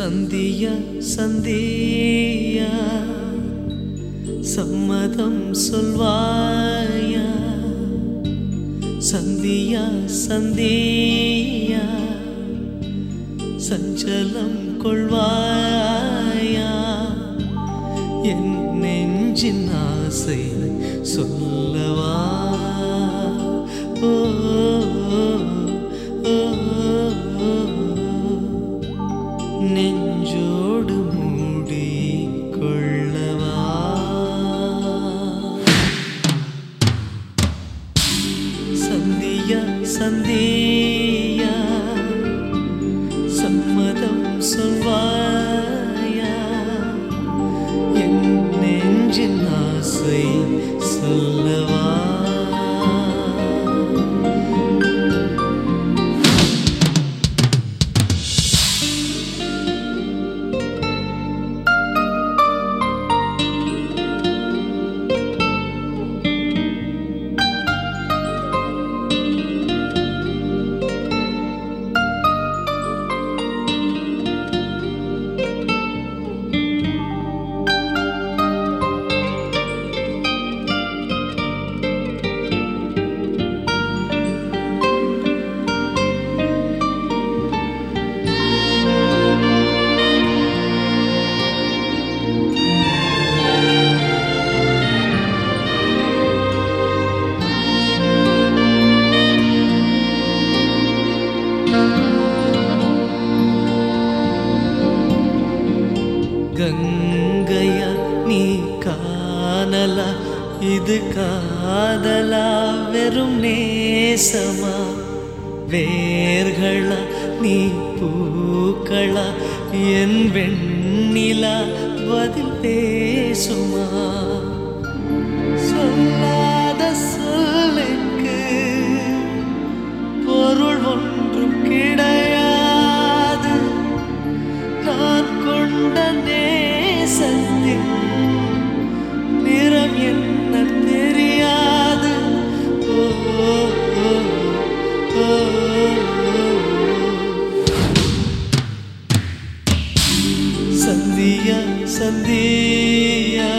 சந்திய சந்தியா சம்மதம் சொல்வாயா? சந்தியா சந்தியா சஞ்சலம் கொள்வாயா? என் நெஞ்சின் ஆசை சொல்லவா? ஓ, நெஞ்சோடு மூடி கொள்ளவா சந்தியா சந்தியா சம்மதம் சொல்வாயா? என் நெஞ்சின் ஆசை கங்கைய நீ காணலா இது காதலா வெறும் நேசமா? வேர்களா நீ பூக்களா என் வெண்ணிலா பதில் பேசுமா? சந்தியா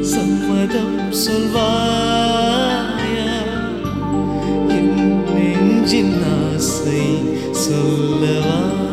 சம்மதம் சொல்வாயா? என் நெஞ்சின் ஆசை சொல்லவா?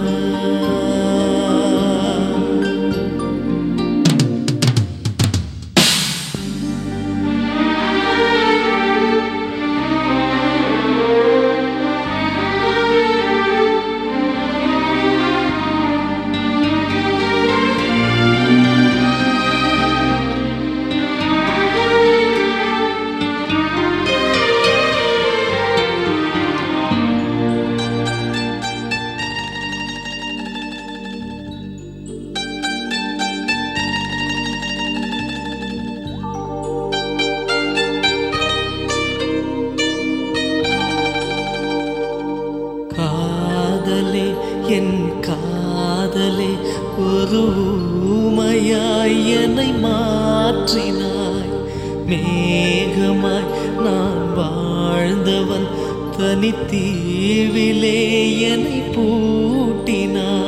என் காதலே ஒரு ஊமையாய் என்னை மாற்றினாய். மேகமாய் நான் வாழ்ந்தவன் தனித்தீவிலே என்னை பூட்டினாய்.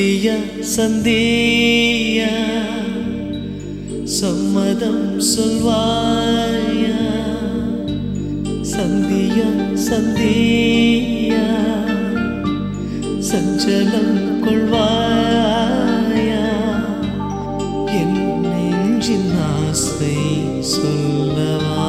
சந்தியா சந்தியா சம்மதம் சொல்வாயா சந்தியா சந்தியா சஞ்சலம் கொள்வாயா என் நெஞ்சின் ஆசை சொல்லவா